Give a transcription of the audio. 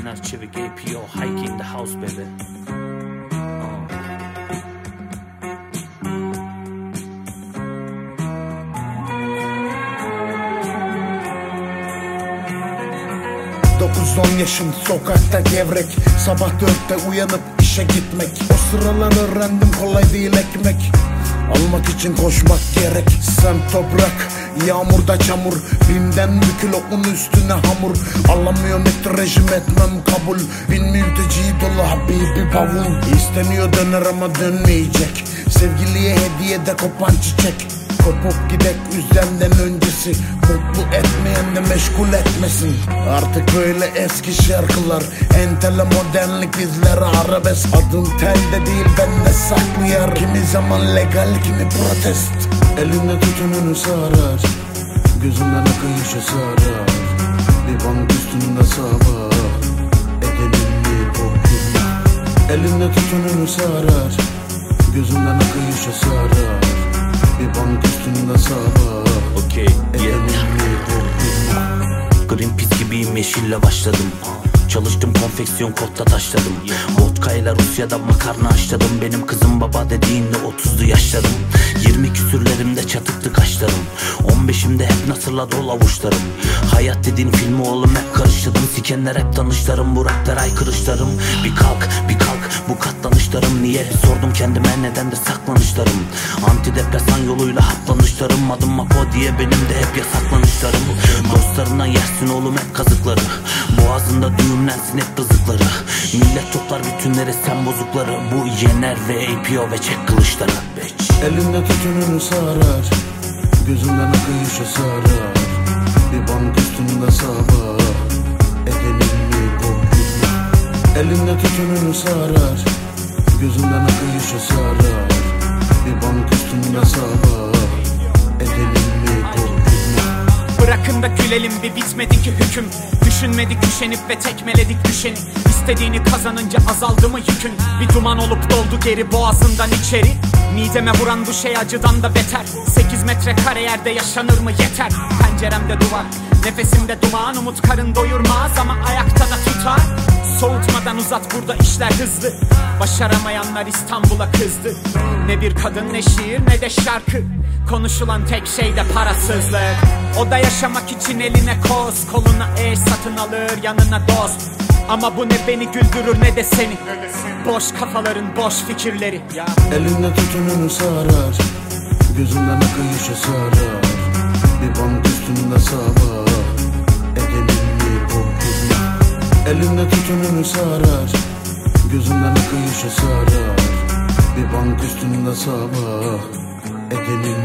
Yener Çevik APO Hiking the house baby. 9-10 yaşım sokakta gevrek. Sabah dörtte uyanıp işe gitmek. O sıralar öğrendim kolay değil ekmek Almak için koşmak gerek. Sen toprak Yağmurda çamur. Bimden bükül okun üstüne hamur. Alamıyorum et rejim etmem kabul. Bin mülteci dolu habibi bavul İsteniyor döner ama dönmeyecek. Sevgiliye hediye de kopan çiçek Kopup gidek üzlemden öncesi. Mutlu etmeyen de meşgul etmesin. Artık böyle eski şarkılar Entele modernlik izleri arabesk. Adım telde değil bende saklı yer Kimi zaman legal kimi protest. Elinde tutununu sarar Gözünden akın yaşa sarar. Bir bank üstünde sabah Edelim bu günah Elinde tutununu sarar Gözünden akın yaşa sarar. Bir bank sabah Okey yeah. Günah Greenpeace gibiyim yeşille başladım. Çalıştım konfeksiyon kodda taşladım. Vodka ile Rusya'da makarna açladım Benim kızım baba dediğinde 30'lu yaşlarım 20 küsürlerimde çatıktı kaşlarım 15'imde hep nasırla dolu avuçlarım. Hayat dediğin filmi oğlum hep karıştırdım. Sikenler hep tanışlarım bu rapler aykırışlarım. Bir kalk bir kalk bu katlanışlarım. Niye bir sordum kendime nedendir saklanışlarım? Antidepresan yoluyla haplanışlarım Adım Apo diye benim de hep yasaklanışlarım. Dostlarından yersin oğlum hep kazıkları. Boğazında düğümlensin hep rızıkları Millet toplar bütünleri sen bozukları. Bu yener ve APO ve çek kılıçları. Elinde tutununu sarar Gözünden akın yaşa sarar Bir bank üstünde sabah Edelim mi bu günah Elinde tutununu sarar. Gözünden akın yaşa sarar Bir bank üstünde sabah Edelim mi bu günah Bırakın da gülelim bir bitmedi ki hüküm. Düşünmedik üşenip ve tekmeledik düşeni İstediğini kazanınca azaldı mı yükün? Bir duman olup doldu geri boğazından içeri. Mideme vuran bu şey acıdan da beter. 8 metre kare yerde yaşanır mı? Yeter. Penceremde duvar Nefesimde duman. Umut karın doyurmaz ama ayakta da tutar. Soğutmadan uzat burada işler hızlı. Başaramayanlar İstanbul'a kızdı. Ne bir kadın ne şiir ne de şarkı. Konuşulan tek şey de parasızlık. O da yaşamak için eline koz Koluna eş satın alır yanına dost Ama bu ne beni güldürür ne de seni. Boş kafaların boş fikirleri. Ya. Elinde tutununu sarar Gözünden akın yaşa sarar. Bir bank üstünde sabah Edelim mi bu günah Elinde tutununu sarar Gözünden akın yaşa sarar. Bir bank üstünde sabah Edelim